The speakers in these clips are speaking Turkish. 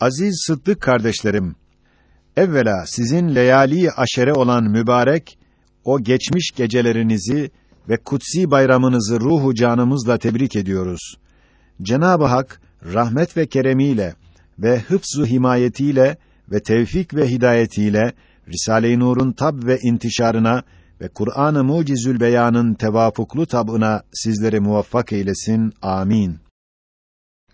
Aziz Sıddık kardeşlerim, evvela sizin leyali aşere olan mübarek o geçmiş gecelerinizi ve kutsi bayramınızı ruhu canımızla tebrik ediyoruz. Cenab-ı Hak rahmet ve keremiyle ve hıfzu himayetiyle ve tevfik ve hidayetiyle Risale-i Nur'un tab ve intişarına ve Kur'an-ı Mucizül Beyan'ın tevafuklu tabına sizleri muvaffak eylesin. Amin.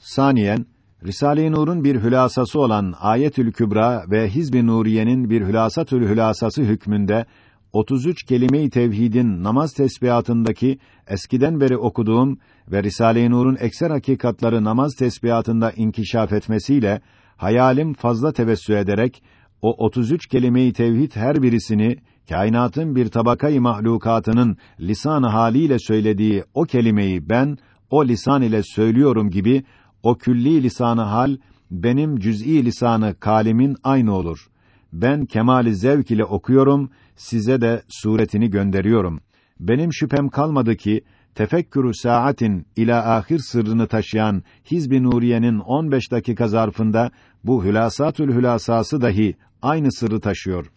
Saniyen Risale-i Nur'un bir hülasası olan Ayetül Kübra ve Hizb-i Nuriye'nin bir hülasatül hülasası hükmünde 33 kelime-i tevhidin namaz tesbihatındaki eskiden beri okuduğum ve Risale-i Nur'un ekser hakikatları namaz tesbihatında inkişaf etmesiyle hayalim fazla tevessü ederek o 33 kelime-i tevhid her birisini kainatın bir tabakayı mahlukatının lisan haliyle söylediği o kelimeyi ben o lisan ile söylüyorum gibi o külli lisanı hal benim cüz'i lisanı kalimin aynı olur. Ben kemali zevk ile okuyorum, size de suretini gönderiyorum. Benim şüphem kalmadı ki tefekkürü saatin ila ahir sırrını taşıyan Hizb-i Nuriye'nin 15 dakika zarfında bu hülasatül hülasası dahi aynı sırrı taşıyor.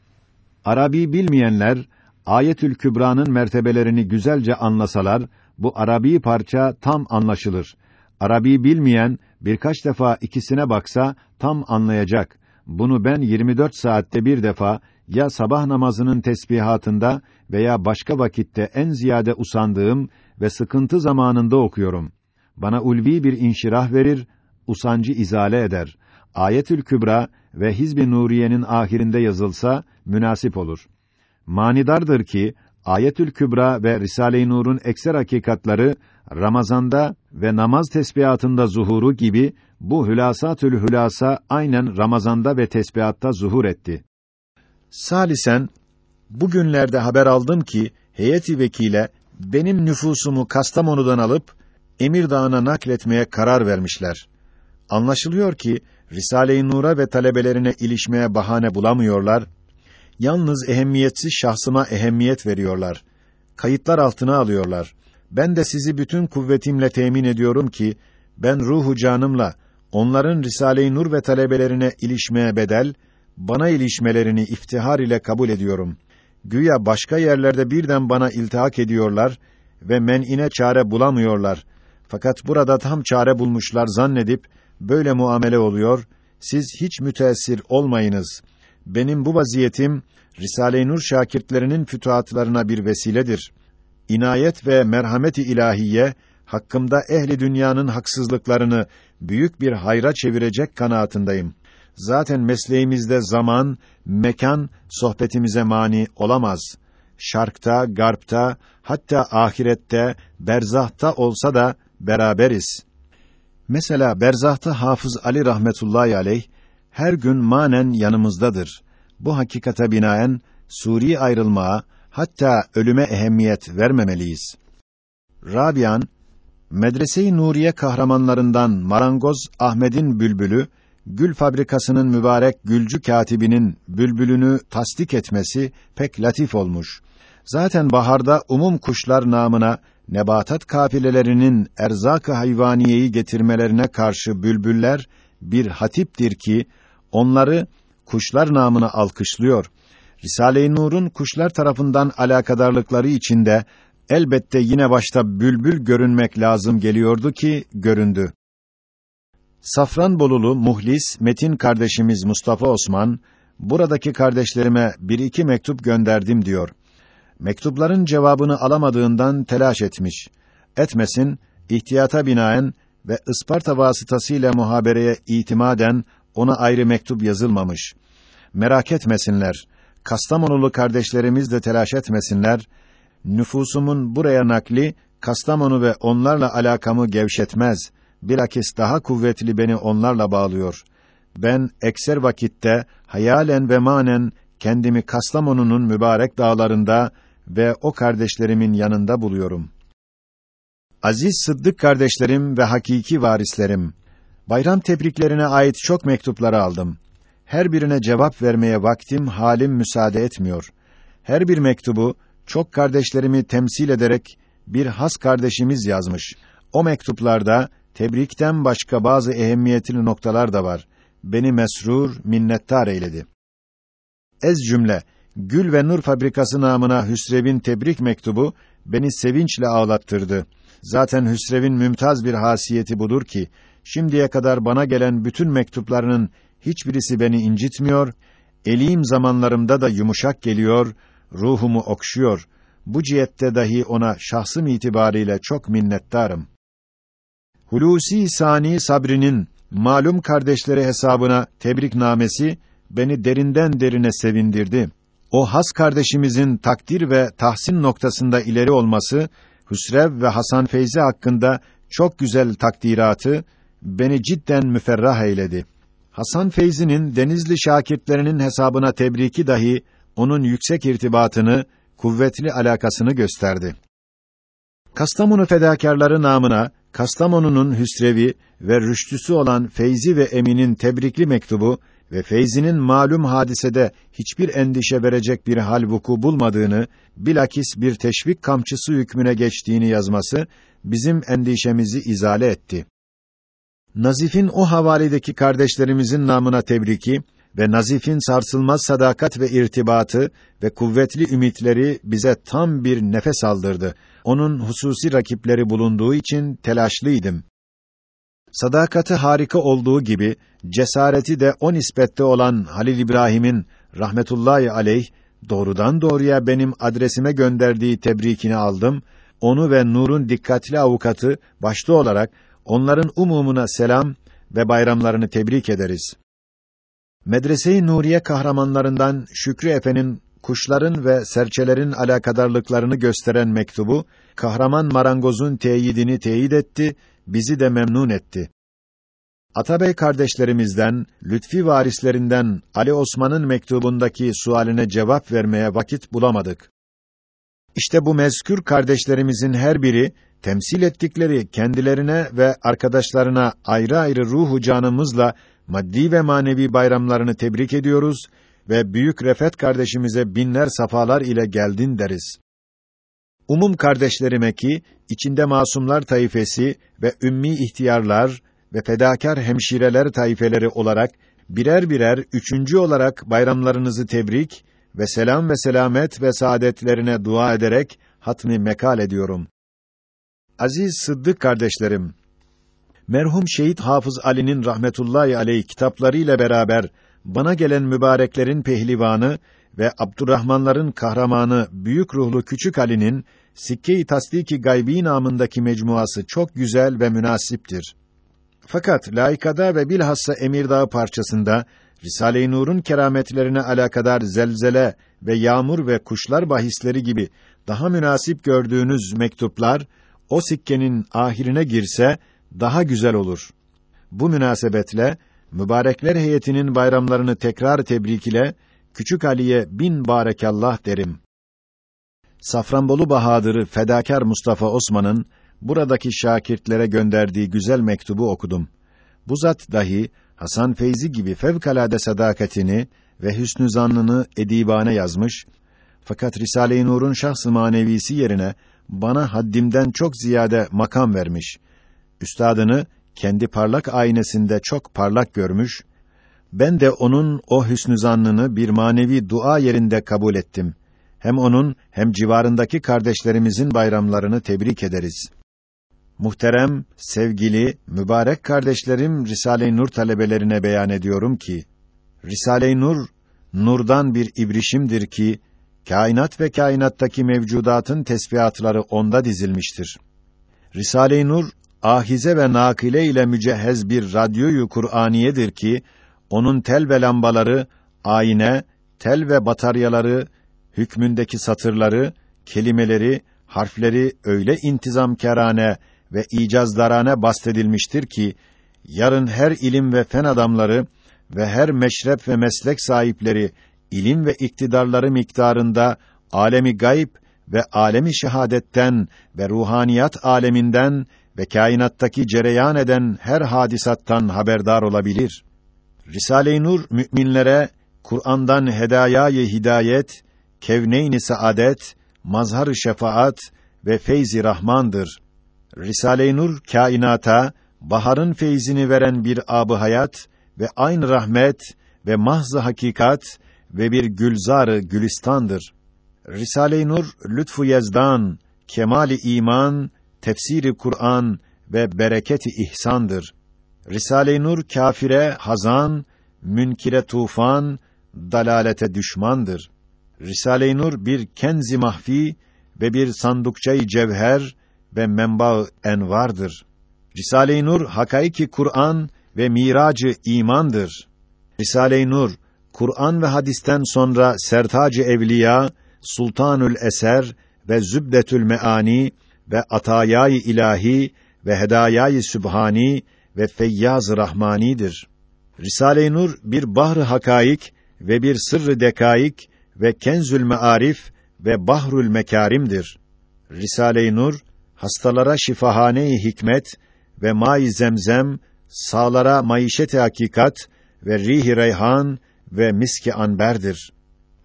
Arabi bilmeyenler Ayetül Kübra'nın mertebelerini güzelce anlasalar bu Arabi parça tam anlaşılır. Arabi bilmeyen birkaç defa ikisine baksa tam anlayacak. Bunu ben 24 saatte bir defa ya sabah namazının tesbihatında veya başka vakitte en ziyade usandığım ve sıkıntı zamanında okuyorum. Bana ulvi bir inşirah verir, usancı izale eder. Ayetül Kübra ve Hizb-i Nuriye'nin ahirinde yazılsa münasip olur. Manidardır ki Ayetül Kübra ve Risale-i Nur'un ekser hakikatları Ramazanda ve namaz tesbihatında zuhuru gibi bu hülasatül hülasa aynen Ramazanda ve tesbihatta zuhur etti. Salisen bugünlerde haber aldım ki heyeti vekile benim nüfusumu Kastamonu'dan alıp Emir Dağı'na nakletmeye karar vermişler. Anlaşılıyor ki Risale-i Nur'a ve talebelerine ilişmeye bahane bulamıyorlar. Yalnız ehemmiyetsiz şahsıma ehemmiyet veriyorlar. Kayıtlar altına alıyorlar. Ben de sizi bütün kuvvetimle temin ediyorum ki ben ruhu canımla onların Risale-i Nur ve talebelerine ilişmeye bedel, bana ilişmelerini iftihar ile kabul ediyorum. Güya başka yerlerde birden bana iltihak ediyorlar ve men'ine çare bulamıyorlar. Fakat burada tam çare bulmuşlar zannedip böyle muamele oluyor. Siz hiç müteessir olmayınız. Benim bu vaziyetim Risale-i Nur şakirtlerinin fütuhatlarına bir vesiledir. İnayet ve merhameti ilahiye hakkımda ehli dünyanın haksızlıklarını büyük bir hayra çevirecek kanaatindeyim. Zaten mesleğimizde zaman, mekan sohbetimize mani olamaz. Şarkta, garpta, hatta ahirette, berzahta olsa da beraberiz. Mesela berzahta Hafız Ali rahmetullahi aleyh her gün manen yanımızdadır. Bu hakikate binaen suri ayrılmaya hatta ölüme ehemmiyet vermemeliyiz. Rabian Medrese-i Nuriye kahramanlarından Marangoz Ahmed'in bülbülü gül fabrikasının mübarek gülcü katibinin bülbülünü tasdik etmesi pek latif olmuş. Zaten baharda umum kuşlar namına nebatat kafilelerinin erzak-ı hayvaniyeyi getirmelerine karşı bülbüller bir hatiptir ki onları kuşlar namına alkışlıyor. Risale-i Nur'un kuşlar tarafından alakadarlıkları içinde elbette yine başta bülbül görünmek lazım geliyordu ki göründü. Safranbolulu muhlis Metin kardeşimiz Mustafa Osman buradaki kardeşlerime bir iki mektup gönderdim diyor. Mektupların cevabını alamadığından telaş etmiş. Etmesin, ihtiyata binaen ve Isparta vasıtasıyla muhabereye itimaden ona ayrı mektup yazılmamış. Merak etmesinler. Kastamonulu kardeşlerimiz de telaş etmesinler. Nüfusumun buraya nakli Kastamonu ve onlarla alakamı gevşetmez. Bilakis daha kuvvetli beni onlarla bağlıyor. Ben ekser vakitte hayalen ve manen kendimi Kastamonu'nun mübarek dağlarında ve o kardeşlerimin yanında buluyorum. Aziz Sıddık kardeşlerim ve hakiki varislerim, bayram tebriklerine ait çok mektupları aldım. Her birine cevap vermeye vaktim, halim müsaade etmiyor. Her bir mektubu çok kardeşlerimi temsil ederek bir has kardeşimiz yazmış. O mektuplarda tebrikten başka bazı ehemmiyetli noktalar da var. beni mesrur, minnettar eyledi. Ez cümle, Gül ve Nur Fabrikası namına Hüsrev'in tebrik mektubu beni sevinçle ağlattırdı. Zaten Hüsrev'in mümtaz bir hasiyeti budur ki, şimdiye kadar bana gelen bütün mektuplarının hiçbirisi beni incitmiyor, eliyim zamanlarımda da yumuşak geliyor, ruhumu okşuyor. Bu cihette dahi ona şahsım itibariyle çok minnettarım. Hulusi Sani Sabri'nin malum kardeşleri hesabına tebrik namesi beni derinden derine sevindirdi. O has kardeşimizin takdir ve tahsin noktasında ileri olması, Hüsrev ve Hasan Feyzi hakkında çok güzel takdiratı beni cidden müferrah eyledi. Hasan Feyzi'nin Denizli şakirtlerinin hesabına tebriki dahi onun yüksek irtibatını, kuvvetli alakasını gösterdi. Kastamonu fedakarları namına Kastamonu'nun Hüsrevi ve rüştüsü olan Feyzi ve Emin'in tebrikli mektubu ve Feyzi'nin malum hadisede hiçbir endişe verecek bir hal vuku bulmadığını, bilakis bir teşvik kamçısı hükmüne geçtiğini yazması bizim endişemizi izale etti. Nazif'in o havaledeki kardeşlerimizin namına tebriki ve Nazif'in sarsılmaz sadakat ve irtibatı ve kuvvetli ümitleri bize tam bir nefes aldırdı. Onun hususi rakipleri bulunduğu için telaşlıydım. Sadakati harika olduğu gibi cesareti de o nispette olan Halil İbrahim'in rahmetullahi aleyh doğrudan doğruya benim adresime gönderdiği tebrikini aldım. Onu ve Nur'un dikkatli avukatı başta olarak onların umumuna selam ve bayramlarını tebrik ederiz. Medrese-i Nuriye kahramanlarından Şükrü Efe'nin kuşların ve serçelerin alakadarlıklarını gösteren mektubu kahraman marangozun teyidini teyit etti, bizi de memnun etti. Atabey kardeşlerimizden, Lütfi varislerinden Ali Osman'ın mektubundaki sualine cevap vermeye vakit bulamadık. İşte bu mezkür kardeşlerimizin her biri temsil ettikleri kendilerine ve arkadaşlarına ayrı ayrı ruhu canımızla maddi ve manevi bayramlarını tebrik ediyoruz ve büyük Refet kardeşimize binler safalar ile geldin deriz. Umum kardeşlerime ki içinde masumlar taifesi ve ümmi ihtiyarlar ve fedakar hemşireler taifeleri olarak birer birer üçüncü olarak bayramlarınızı tebrik ve selam ve selamet ve saadetlerine dua ederek hatmi mekal ediyorum. Aziz Sıddık kardeşlerim, merhum şehit Hafız Ali'nin rahmetullahi aleyh kitaplarıyla beraber bana gelen mübareklerin pehlivanı ve Abdurrahmanların kahramanı büyük ruhlu küçük Ali'nin Sikke-i Tasdiki Gaybi namındaki mecmuası çok güzel ve münasiptir. Fakat laikada ve bilhassa Emirdağ parçasında Risale-i Nur'un kerametlerine alakadar zelzele ve yağmur ve kuşlar bahisleri gibi daha münasip gördüğünüz mektuplar o sikkenin ahirine girse daha güzel olur. Bu münasebetle mübarekler heyetinin bayramlarını tekrar tebrik ile Küçük Ali'ye bin barekallah derim. Safranbolu Bahadırı fedakar Mustafa Osman'ın buradaki şakirtlere gönderdiği güzel mektubu okudum. Bu zat dahi Hasan Feyzi gibi fevkalade sadakatini ve hüsnü zannını edibane yazmış. Fakat Risale-i Nur'un şahs-ı manevisi yerine bana haddimden çok ziyade makam vermiş. Üstadını kendi parlak aynesinde çok parlak görmüş. Ben de onun o hüsnü zannını bir manevi dua yerinde kabul ettim. Hem onun hem civarındaki kardeşlerimizin bayramlarını tebrik ederiz. Muhterem, sevgili, mübarek kardeşlerim Risale-i Nur talebelerine beyan ediyorum ki Risale-i Nur nurdan bir ibrişimdir ki kainat ve kainattaki mevcudatın tesbihatları onda dizilmiştir. Risale-i Nur ahize ve nakile ile mücehhez bir radyoyu Kur'aniyedir ki onun tel ve lambaları, ayine, tel ve bataryaları, hükmündeki satırları, kelimeleri, harfleri öyle intizamkârane ve icazdarane bastedilmiştir ki yarın her ilim ve fen adamları ve her meşrep ve meslek sahipleri ilim ve iktidarları miktarında alemi gayb ve alemi şehadetten ve ruhaniyat aleminden ve kainattaki cereyan eden her hadisattan haberdar olabilir. Risale-i Nur müminlere Kur'an'dan hedayayı hidayet, kevneyn-i saadet, mazhar-ı şefaat ve feyzi rahmandır. Risale-i Nur kainata baharın feyzini veren bir abı hayat ve aynı rahmet ve mahz hakikat ve bir gülzarı gülistandır. Risale-i Nur lütfu yezdan, kemali iman, tefsiri Kur'an ve bereketi ihsandır. Risale-i Nur kâfire hazan, münkire tufan, dalalete düşmandır. Risale-i Nur bir kenzi mahfi ve bir sandukçayı cevher ve menba envardır. Risale-i Nur hakaiki Kur'an ve miracı imandır. Risale-i Nur Kur'an ve hadisten sonra sertacı evliya, sultanül eser ve zübdetül meani ve atayayı ilahi ve hedayayı sübhani ve feyyaz rahmanidir. Risale-i Nur bir bahr hakaik ve bir sırrı dekaik ve kenzül mearif ve bahrül mekarimdir. Risale-i Nur hastalara şifahane-i hikmet ve may zemzem, sağlara maişet-i hakikat ve rih reyhan ve miski anberdir.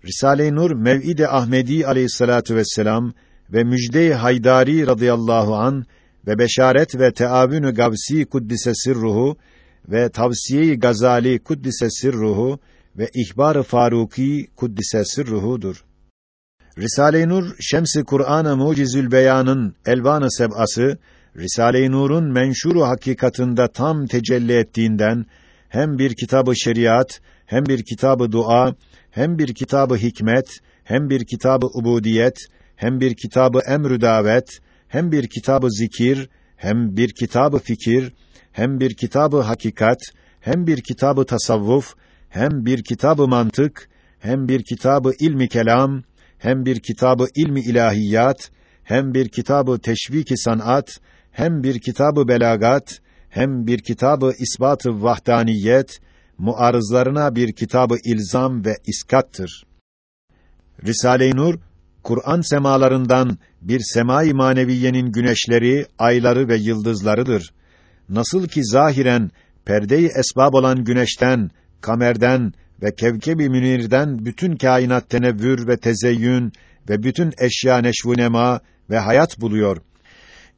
Risale-i Nur Mev'id-i Ahmedi aleyhissalatu vesselam ve müjde-i Haydari radıyallahu an ve beşaret ve teavünü Gavsi kuddise sirruhu ve tavsiye-i Gazali kuddise sirruhu ve ihbar-ı Faruki kuddise sirruhudur. Risale-i Nur Şems-i Kur'an-ı Mucizül Beyan'ın elvan-ı seb'ası Risale-i Nur'un menşuru hakikatında tam tecelli ettiğinden hem bir kitabı şeriat, hem bir kitabı dua, hem bir kitabı hikmet, hem bir kitabı ubudiyet, hem bir kitabı emrü davet, hem bir kitabı zikir, hem bir kitabı fikir, hem bir kitabı hakikat, hem bir kitabı tasavvuf, hem bir kitabı mantık, hem bir kitabı ilmi kelam, hem bir kitabı ilmi ilahiyat, hem bir kitabı teşviki sanat, hem bir kitabı belagat, hem bir kitabı isbatı vahdaniyet, muarızlarına bir kitabı ilzam ve iskattır. Risale-i Nur, Kur'an semalarından bir semai maneviyenin güneşleri, ayları ve yıldızlarıdır. Nasıl ki zahiren perde-i esbab olan güneşten, kamerden ve kevkeb-i münirden bütün kainat tenevvür ve tezeyyün ve bütün eşya neşvu nema ve hayat buluyor.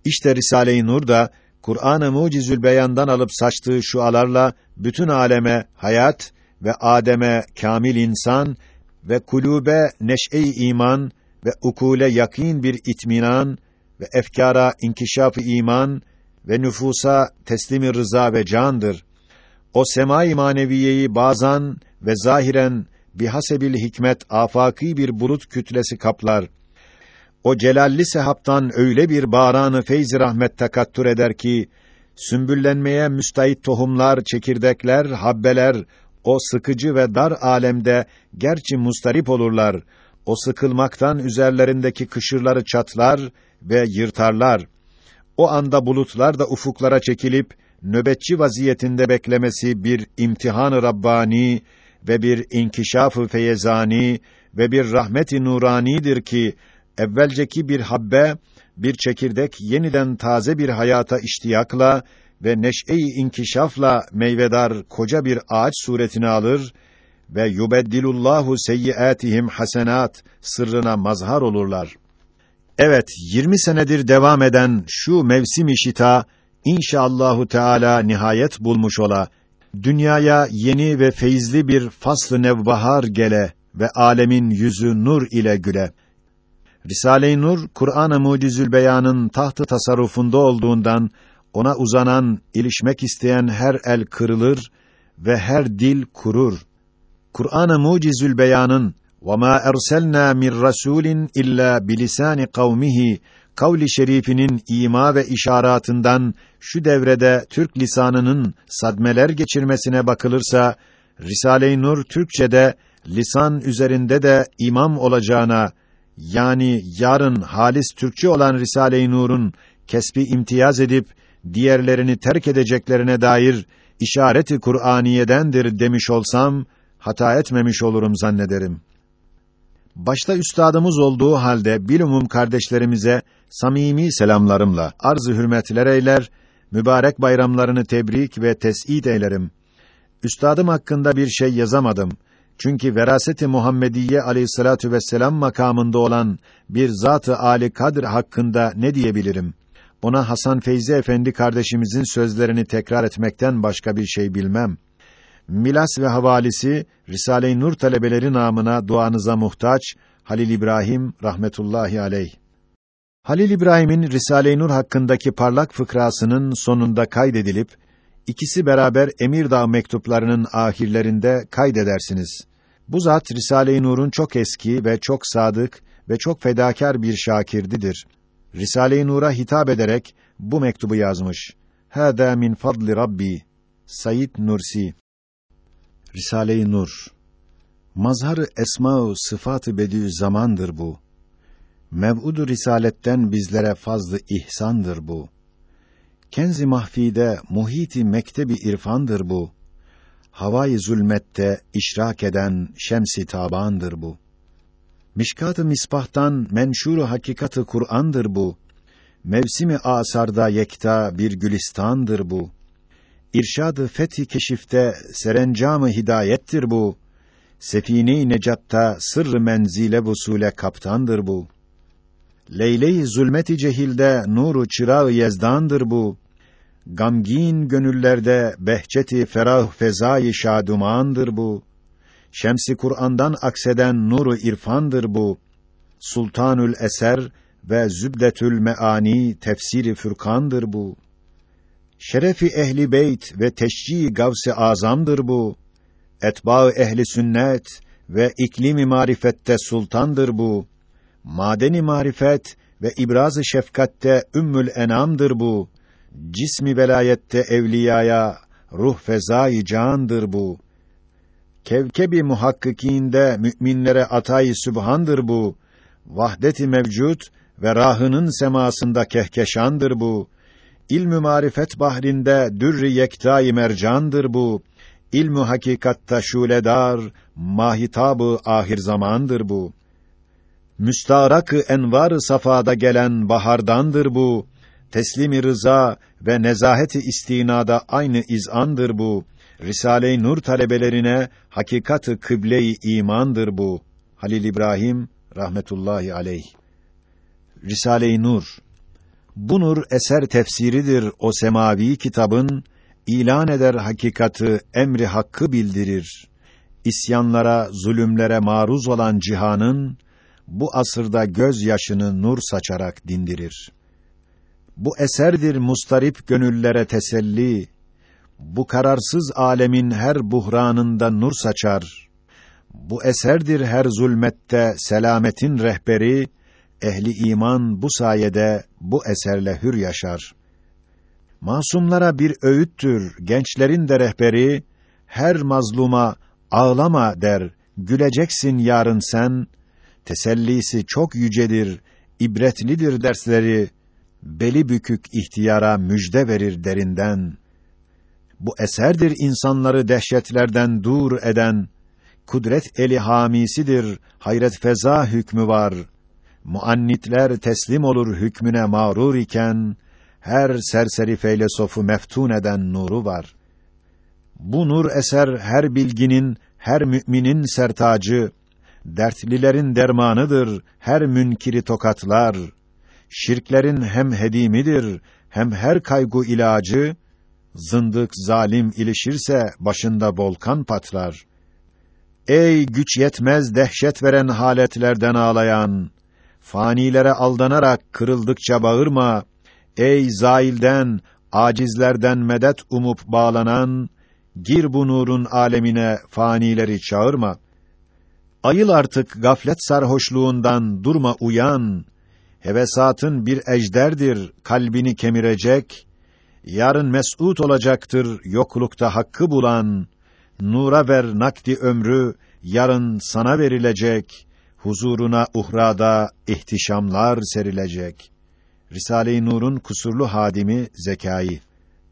İşte Risale-i Nur da Kur'an-ı Mucizül Beyan'dan alıp saçtığı şualarla bütün aleme hayat ve Adem'e kamil insan ve kulube neş'e-i iman ve ukule yakin bir itminan ve efkara inkişaf-ı iman ve nüfusa teslimi rıza ve candır. O semai maneviyeyi bazan ve zahiren bihasebil hikmet afaki bir bulut kütlesi kaplar o celalli sehaptan öyle bir bağranı feyz rahmet takattür eder ki sümbüllenmeye müstahit tohumlar, çekirdekler, habbeler o sıkıcı ve dar alemde gerçi mustarip olurlar. O sıkılmaktan üzerlerindeki kışırları çatlar ve yırtarlar. O anda bulutlar da ufuklara çekilip nöbetçi vaziyetinde beklemesi bir imtihan-ı rabbani ve bir inkişaf-ı feyezani ve bir rahmet-i nuranidir ki evvelceki bir habbe, bir çekirdek yeniden taze bir hayata iştiyakla ve neş'e-i inkişafla meyvedar koca bir ağaç suretini alır ve yubeddilullahu seyyiatihim hasenat sırrına mazhar olurlar. Evet, 20 senedir devam eden şu mevsim-i şita inşallahü teala nihayet bulmuş ola. Dünyaya yeni ve feyizli bir fasl-ı nevbahar gele ve alemin yüzü nur ile güle. Risale-i Nur, Kur'an-ı Mucizül Beyan'ın tahtı tasarrufunda olduğundan ona uzanan, ilişmek isteyen her el kırılır ve her dil kurur. Kur'an-ı Mucizül Beyan'ın وَمَا اَرْسَلْنَا مِنْ رَسُولٍ اِلَّا بِلِسَانِ قَوْمِهِ kavli şerifinin ima ve işaratından şu devrede Türk lisanının sadmeler geçirmesine bakılırsa Risale-i Nur Türkçede lisan üzerinde de imam olacağına yani yarın halis Türkçe olan Risale-i Nur'un kesbi imtiyaz edip diğerlerini terk edeceklerine dair işareti Kur'aniyedendir demiş olsam hata etmemiş olurum zannederim. Başta üstadımız olduğu halde bilumum kardeşlerimize samimi selamlarımla arz-ı hürmetler eyler, mübarek bayramlarını tebrik ve tes'id eylerim. Üstadım hakkında bir şey yazamadım. Çünkü veraseti Muhammediye Aleyhissalatu vesselam makamında olan bir zatı âli kadr hakkında ne diyebilirim? Ona Hasan Feyzi Efendi kardeşimizin sözlerini tekrar etmekten başka bir şey bilmem. Milas ve havalisi Risale-i Nur talebeleri namına duanıza muhtaç Halil İbrahim rahmetullahi aleyh. Halil İbrahim'in Risale-i Nur hakkındaki parlak fıkrasının sonunda kaydedilip ikisi beraber Emirdağ mektuplarının ahirlerinde kaydedersiniz. Bu zat Risale-i Nur'un çok eski ve çok sadık ve çok fedakar bir şakirdidir. Risale-i Nur'a hitap ederek bu mektubu yazmış. Hâdâ min fadli Rabbi. Said Nursi Risale-i Nur Mazhar-ı esma-ı sıfat-ı bediüzzamandır bu. Mev'ud-u risaletten bizlere fazlı ihsandır bu. Kenzi mahfide muhiti mektebi irfandır bu. Havai zulmette işrak eden şemsi tabandır bu. Mişkat-ı misbahtan menşur hakikatı Kur'an'dır bu. Mevsimi asarda yekta bir gülistandır bu. İrşad-ı fethi keşifte serencamı hidayettir bu. Sefine-i necatta sırrı menzile vusule kaptandır bu. Leyle-i zulmeti cehilde nuru çırağı yezdandır bu. Gamgin gönüllerde behçeti ferah fezai şadumandır bu. Şemsi Kur'an'dan akseden nuru irfandır bu. Sultanül Eser ve Zübdetül Meani tefsiri Fürkan'dır bu. Şerefi ehli beyt ve teşcii gavs-ı azamdır bu. Etba ehli sünnet ve iklimi marifette sultandır bu. Madeni marifet ve ibraz-ı şefkatte ümmül enamdır bu. Cismi velayette evliyaya ruh fezai candır bu. Kevkebi muhakkikinde müminlere atay sübhandır bu. Vahdeti mevcut ve rahının semasında kehkeşandır bu. İlmü marifet bahrinde dürri yektâi mercandır bu. İlmü hakikatta şuledar, mahitabı ahir zamandır bu. Müstarak-ı envar safada gelen bahardandır bu. Teslimi rıza ve nezaheti istinada aynı izandır bu. Risale-i Nur talebelerine hakikatı kıble-i imandır bu. Halil İbrahim rahmetullahi aleyh. Risale-i Nur bu nur eser tefsiridir o semavi kitabın ilan eder hakikatı emri hakkı bildirir. İsyanlara, zulümlere maruz olan cihanın bu asırda göz yaşını nur saçarak dindirir. Bu eserdir mustarip gönüllere teselli. Bu kararsız alemin her buhranında nur saçar. Bu eserdir her zulmette selametin rehberi. Ehli iman bu sayede bu eserle hür yaşar. Masumlara bir öğüttür, gençlerin de rehberi, her mazluma ağlama der, güleceksin yarın sen, tesellisi çok yücedir, ibretlidir dersleri, beli bükük ihtiyara müjde verir derinden. Bu eserdir insanları dehşetlerden dur eden, kudret eli hamisidir, hayret feza hükmü var. Muannitler teslim olur hükmüne mağrur iken, her serseri feylesofu meftun eden nuru var. Bu nur eser her bilginin, her müminin sertacı, dertlilerin dermanıdır, her münkiri tokatlar. Şirklerin hem hedimidir, hem her kaygu ilacı, zındık zalim ilişirse başında volkan patlar. Ey güç yetmez dehşet veren haletlerden ağlayan, fanilere aldanarak kırıldıkça bağırma, ey zailden, acizlerden medet umup bağlanan, gir bu nurun alemine fanileri çağırma. Ayıl artık gaflet sarhoşluğundan durma uyan. Hevesatın bir ejderdir kalbini kemirecek. Yarın mes'ud olacaktır yoklukta hakkı bulan. Nura ver nakdi ömrü yarın sana verilecek. Huzuruna uhrada ihtişamlar serilecek. Risale-i Nur'un kusurlu hadimi Zekai